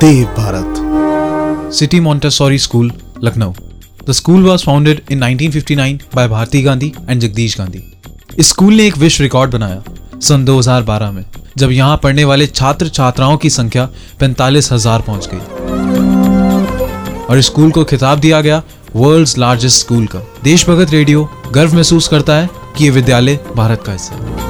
Dev Bharat city Montessori school Lucknow the school was founded in 1959 by Bharti Gandhi and Jagdish Gandhi इस school ने एक विश्व record बनाया, सन 2012 में, जब यहाँ पढ़ने वाले छात्र छात्राओं की संख्या पैंतालीस हज़ार पहुँच गई। और इस स्कूल को खिताब दिया गया वर्ल्ड्स लार्जेस्ट स्कूल का। देशभगत रेडियो गर्व महसूस करता है कि ये विद्यालय भारत का हिस्सा है।